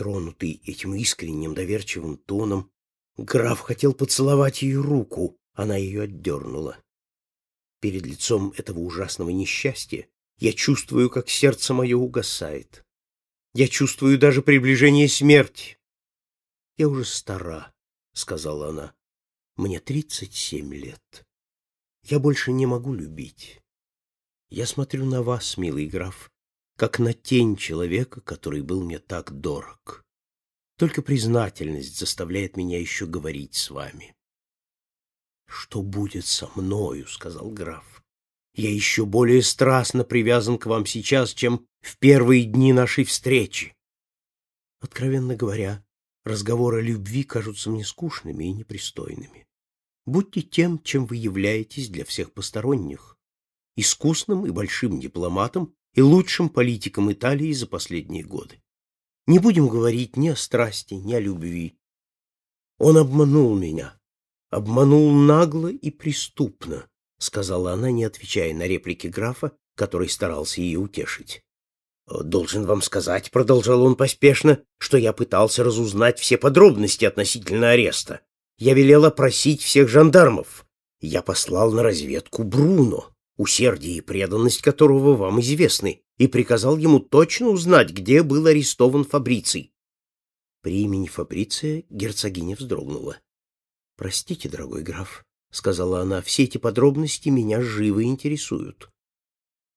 Тронутый этим искренним доверчивым тоном, граф хотел поцеловать ее руку, она ее отдернула. Перед лицом этого ужасного несчастья я чувствую, как сердце мое угасает. Я чувствую даже приближение смерти. Я уже стара, — сказала она. Мне тридцать семь лет. Я больше не могу любить. Я смотрю на вас, милый граф, как на тень человека, который был мне так дорог. Только признательность заставляет меня еще говорить с вами. «Что будет со мною?» — сказал граф. «Я еще более страстно привязан к вам сейчас, чем в первые дни нашей встречи». Откровенно говоря, разговоры о любви кажутся мне скучными и непристойными. Будьте тем, чем вы являетесь для всех посторонних, искусным и большим дипломатом и лучшим политиком Италии за последние годы. Не будем говорить ни о страсти, ни о любви. Он обманул меня, обманул нагло и преступно, сказала она, не отвечая на реплики графа, который старался ее утешить. Должен вам сказать, продолжал он поспешно, что я пытался разузнать все подробности относительно ареста. Я велел опросить всех жандармов. Я послал на разведку Бруно, усердие и преданность которого вам известны, и приказал ему точно узнать, где был арестован Фабриций. При имени Фабриция герцогиня вздрогнула. «Простите, дорогой граф», — сказала она, — «все эти подробности меня живо интересуют».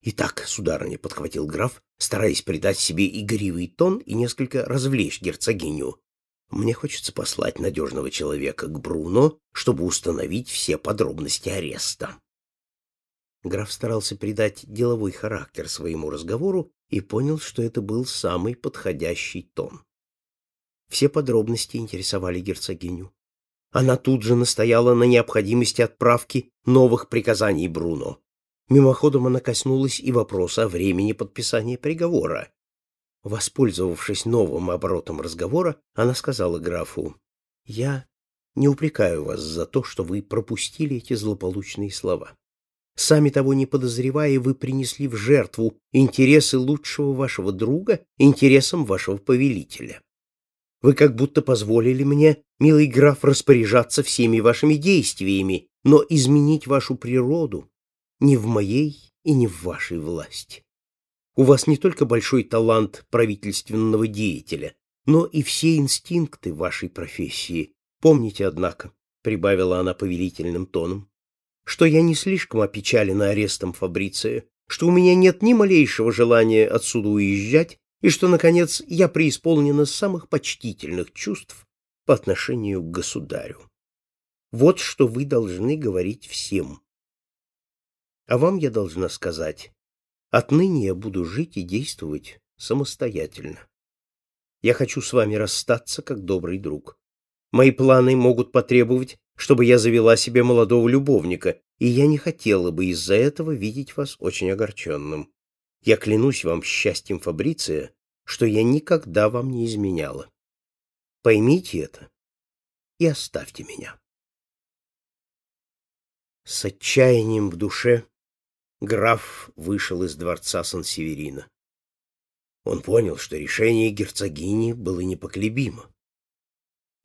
«Итак, сударыня», — подхватил граф, стараясь придать себе игривый тон и несколько развлечь герцогиню. «Мне хочется послать надежного человека к Бруно, чтобы установить все подробности ареста». Граф старался придать деловой характер своему разговору и понял, что это был самый подходящий тон. Все подробности интересовали герцогиню. Она тут же настояла на необходимости отправки новых приказаний Бруно. Мимоходом она коснулась и вопроса о времени подписания приговора. Воспользовавшись новым оборотом разговора, она сказала графу, «Я не упрекаю вас за то, что вы пропустили эти злополучные слова. Сами того не подозревая, вы принесли в жертву интересы лучшего вашего друга интересам вашего повелителя. Вы как будто позволили мне, милый граф, распоряжаться всеми вашими действиями, но изменить вашу природу не в моей и не в вашей власти. У вас не только большой талант правительственного деятеля, но и все инстинкты вашей профессии. Помните, однако, — прибавила она повелительным тоном, — что я не слишком опечалена арестом Фабриция, что у меня нет ни малейшего желания отсюда уезжать и что, наконец, я преисполнена самых почтительных чувств по отношению к государю. Вот что вы должны говорить всем. А вам я должна сказать, отныне я буду жить и действовать самостоятельно. Я хочу с вами расстаться, как добрый друг. Мои планы могут потребовать, чтобы я завела себе молодого любовника, и я не хотела бы из-за этого видеть вас очень огорченным. Я клянусь вам счастьем Фабриция, что я никогда вам не изменяла. Поймите это и оставьте меня. С отчаянием в душе граф вышел из дворца Сан-Северина. Он понял, что решение герцогини было непоколебимо.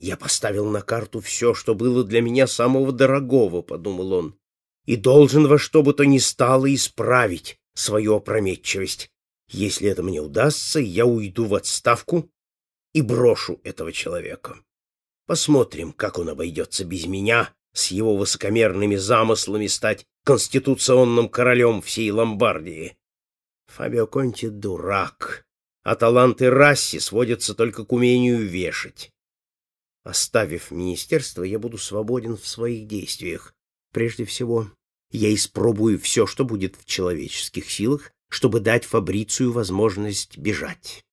«Я поставил на карту все, что было для меня самого дорогого», — подумал он, «и должен во что бы то ни стало исправить свою опрометчивость. Если это мне удастся, я уйду в отставку и брошу этого человека. Посмотрим, как он обойдется без меня, с его высокомерными замыслами стать конституционным королем всей Ломбардии. Фабио Конти дурак, а таланты Расси сводятся только к умению вешать. Оставив министерство, я буду свободен в своих действиях. Прежде всего, я испробую все, что будет в человеческих силах, чтобы дать Фабрицию возможность бежать.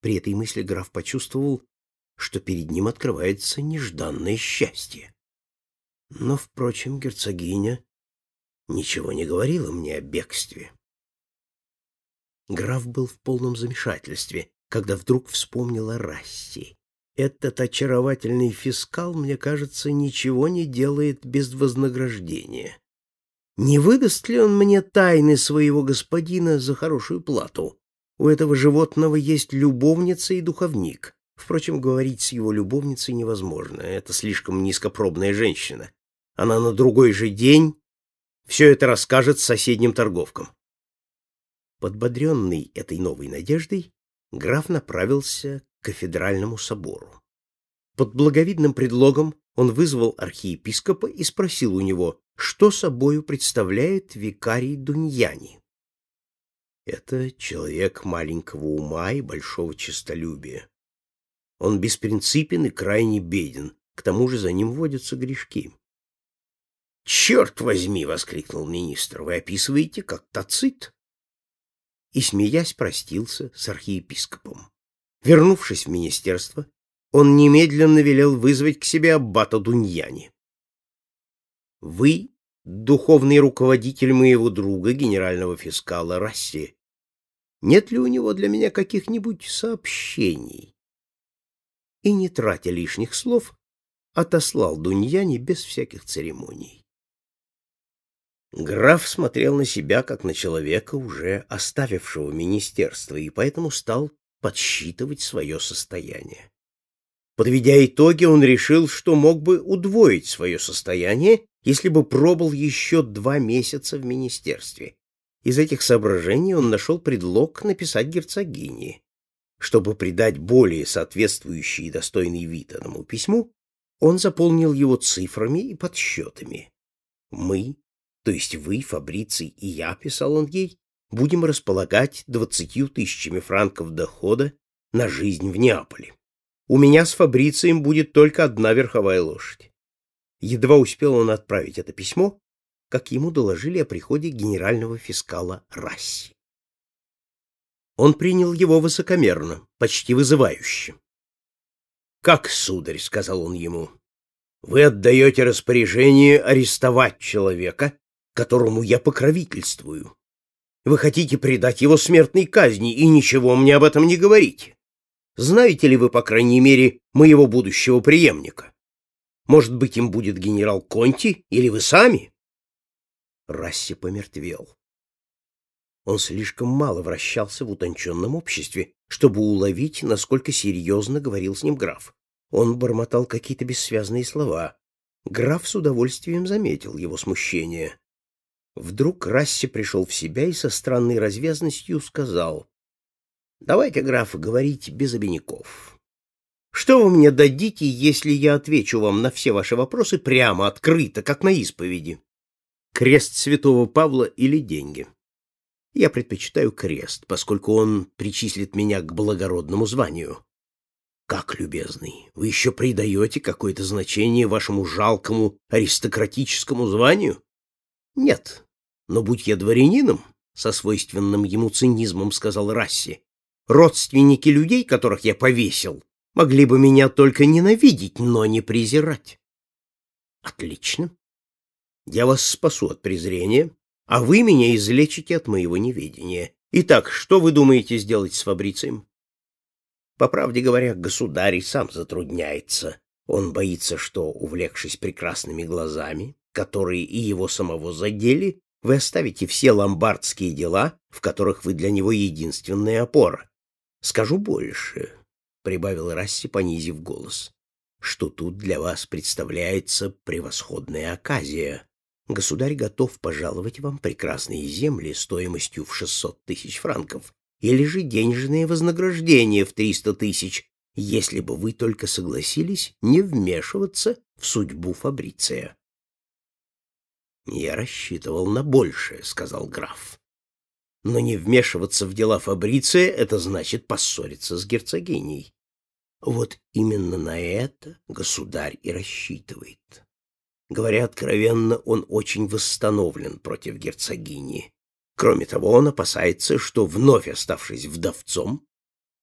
При этой мысли граф почувствовал, что перед ним открывается нежданное счастье. Но, впрочем, герцогиня ничего не говорила мне о бегстве. Граф был в полном замешательстве, когда вдруг вспомнил о Расси. Этот очаровательный фискал, мне кажется, ничего не делает без вознаграждения. Не выдаст ли он мне тайны своего господина за хорошую плату? У этого животного есть любовница и духовник. Впрочем, говорить с его любовницей невозможно. Это слишком низкопробная женщина. Она на другой же день все это расскажет соседним торговкам. Подбодренный этой новой надеждой, граф направился кафедральному собору. Под благовидным предлогом он вызвал архиепископа и спросил у него, что собою представляет викарий Дуньяни. Это человек маленького ума и большого честолюбия. Он беспринципен и крайне беден, к тому же за ним водятся грешки. «Черт возьми!» — воскликнул министр. «Вы описываете как тацит?» И, смеясь, простился с архиепископом. Вернувшись в министерство, он немедленно велел вызвать к себе аббата Дуньяни. «Вы — духовный руководитель моего друга, генерального фискала Расси. Нет ли у него для меня каких-нибудь сообщений?» И, не тратя лишних слов, отослал Дуньяни без всяких церемоний. Граф смотрел на себя, как на человека, уже оставившего министерство, и поэтому стал подсчитывать свое состояние. Подведя итоги, он решил, что мог бы удвоить свое состояние, если бы пробыл еще два месяца в министерстве. Из этих соображений он нашел предлог написать герцогине. Чтобы придать более соответствующий и достойный вид этому письму, он заполнил его цифрами и подсчетами. Мы, то есть вы, Фабриций и я, писал он ей, будем располагать двадцатью тысячами франков дохода на жизнь в Неаполе. У меня с Фабрицием будет только одна верховая лошадь. Едва успел он отправить это письмо, как ему доложили о приходе генерального фискала Расси. Он принял его высокомерно, почти вызывающе. «Как, сударь», — сказал он ему, — «вы отдаете распоряжение арестовать человека, которому я покровительствую. Вы хотите предать его смертной казни и ничего мне об этом не говорите. Знаете ли вы, по крайней мере, моего будущего преемника? Может быть, им будет генерал Конти или вы сами? Расси помертвел. Он слишком мало вращался в утонченном обществе, чтобы уловить, насколько серьезно говорил с ним граф. Он бормотал какие-то бессвязные слова. Граф с удовольствием заметил его смущение. Вдруг Расси пришел в себя и со странной развязностью сказал, «Давайте, граф, говорить без обиняков. Что вы мне дадите, если я отвечу вам на все ваши вопросы прямо, открыто, как на исповеди? Крест святого Павла или деньги? Я предпочитаю крест, поскольку он причислит меня к благородному званию. Как, любезный, вы еще придаете какое-то значение вашему жалкому аристократическому званию? Нет, но будь я дворянином, со свойственным ему цинизмом сказал Расси, родственники людей, которых я повесил, могли бы меня только ненавидеть, но не презирать. Отлично. Я вас спасу от презрения, а вы меня излечите от моего неведения. Итак, что вы думаете сделать с Фабрицием? По правде говоря, государь сам затрудняется. Он боится, что, увлекшись прекрасными глазами, которые и его самого задели, вы оставите все ломбардские дела, в которых вы для него единственная опора. Скажу больше, — прибавил Расси, понизив голос, — что тут для вас представляется превосходная оказия. Государь готов пожаловать вам прекрасные земли стоимостью в шестьсот тысяч франков или же денежное вознаграждение в триста тысяч, если бы вы только согласились не вмешиваться в судьбу Фабриция. «Я рассчитывал на большее», — сказал граф. «Но не вмешиваться в дела Фабриция — это значит поссориться с герцогиней. Вот именно на это государь и рассчитывает. Говоря откровенно, он очень восстановлен против герцогини. Кроме того, он опасается, что, вновь оставшись вдовцом,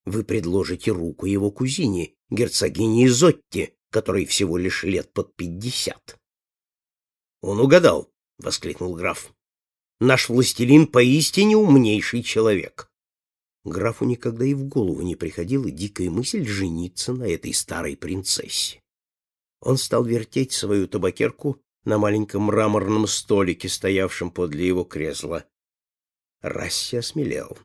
вы предложите руку его кузине, герцогине Изотте, которой всего лишь лет под пятьдесят. Он угадал, воскликнул граф. Наш властелин поистине умнейший человек. Графу никогда и в голову не приходила дикая мысль жениться на этой старой принцессе. Он стал вертеть свою табакерку на маленьком мраморном столике, стоявшем подле его кресла. Расси осмелел.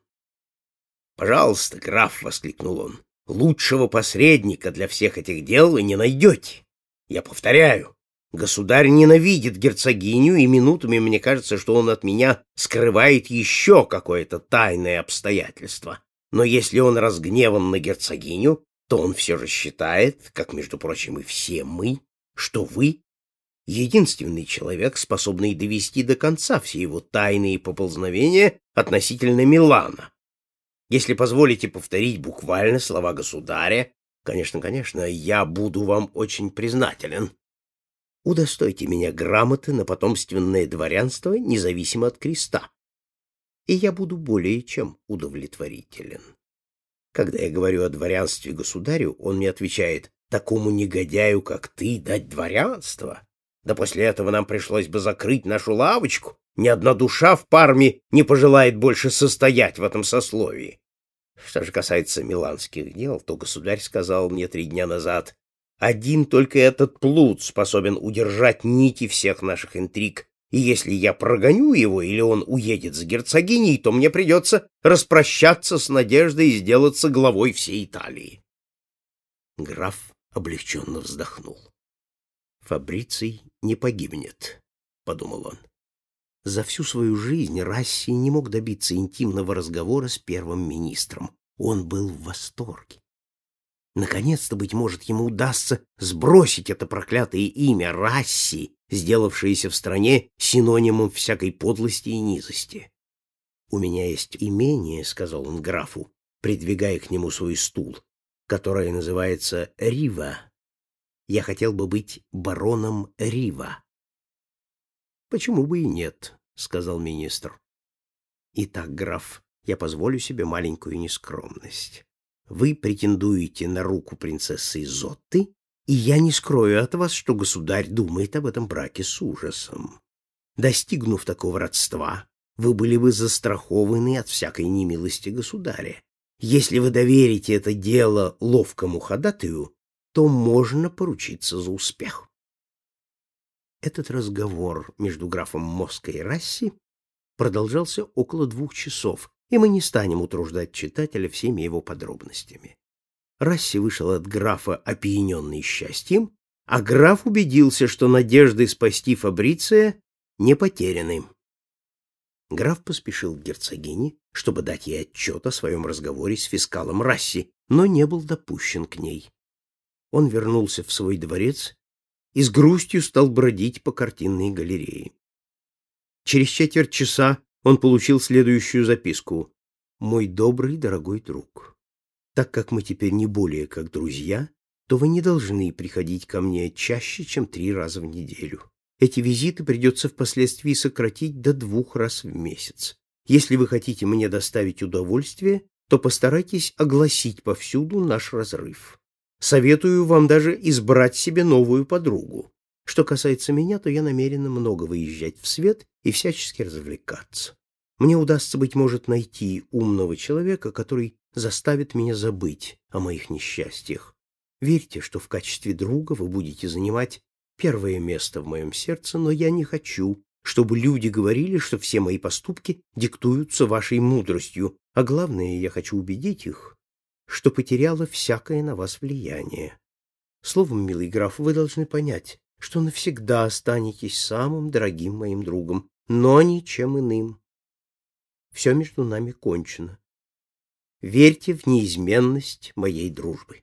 Пожалуйста, граф, — воскликнул он, — лучшего посредника для всех этих дел вы не найдете. Я повторяю, государь ненавидит герцогиню, и минутами мне кажется, что он от меня скрывает еще какое-то тайное обстоятельство. Но если он разгневан на герцогиню, то он все же считает, как, между прочим, и все мы, что вы — единственный человек, способный довести до конца все его тайные поползновения относительно Милана. Если позволите повторить буквально слова государя, конечно, конечно, я буду вам очень признателен. Удостойте меня грамоты на потомственное дворянство, независимо от креста, и я буду более чем удовлетворителен. Когда я говорю о дворянстве государю, он мне отвечает, такому негодяю, как ты, дать дворянство? Да после этого нам пришлось бы закрыть нашу лавочку. Ни одна душа в парме не пожелает больше состоять в этом сословии. Что же касается миланских дел, то государь сказал мне три дня назад, один только этот плут способен удержать нити всех наших интриг и если я прогоню его или он уедет за герцогиней, то мне придется распрощаться с надеждой и сделаться главой всей Италии. Граф облегченно вздохнул. «Фабриций не погибнет», — подумал он. За всю свою жизнь Расси не мог добиться интимного разговора с первым министром. Он был в восторге. Наконец-то, быть может, ему удастся сбросить это проклятое имя Расси сделавшееся в стране синонимом всякой подлости и низости. «У меня есть имение», — сказал он графу, придвигая к нему свой стул, которое называется Рива. Я хотел бы быть бароном Рива. «Почему бы и нет», — сказал министр. «Итак, граф, я позволю себе маленькую нескромность. Вы претендуете на руку принцессы Изотты, и я не скрою от вас, что государь думает об этом браке с ужасом. Достигнув такого родства, вы были бы застрахованы от всякой немилости государя. Если вы доверите это дело ловкому ходатаю, то можно поручиться за успех. Этот разговор между графом Моска и Расси продолжался около двух часов, и мы не станем утруждать читателя всеми его подробностями. Расси вышел от графа опьяненный счастьем, а граф убедился, что надежды спасти Фабриция не потеряны. Граф поспешил к герцогине, чтобы дать ей отчет о своем разговоре с фискалом Расси, но не был допущен к ней. Он вернулся в свой дворец и с грустью стал бродить по картинной галерее. Через четверть часа он получил следующую записку. «Мой добрый, дорогой друг, так как мы теперь не более как друзья, то вы не должны приходить ко мне чаще, чем три раза в неделю. Эти визиты придется впоследствии сократить до двух раз в месяц. Если вы хотите мне доставить удовольствие, то постарайтесь огласить повсюду наш разрыв. Советую вам даже избрать себе новую подругу. Что касается меня, то я намерена много выезжать в свет и всячески развлекаться. Мне удастся, быть может, найти умного человека, который заставит меня забыть о моих несчастьях. Верьте, что в качестве друга вы будете занимать первое место в моем сердце, но я не хочу, чтобы люди говорили, что все мои поступки диктуются вашей мудростью, а главное, я хочу убедить их, что потеряла всякое на вас влияние. Словом, милый граф, вы должны понять, что навсегда останетесь самым дорогим моим другом, но ничем иным. Все между нами кончено верьте в неизменность моей дружбы.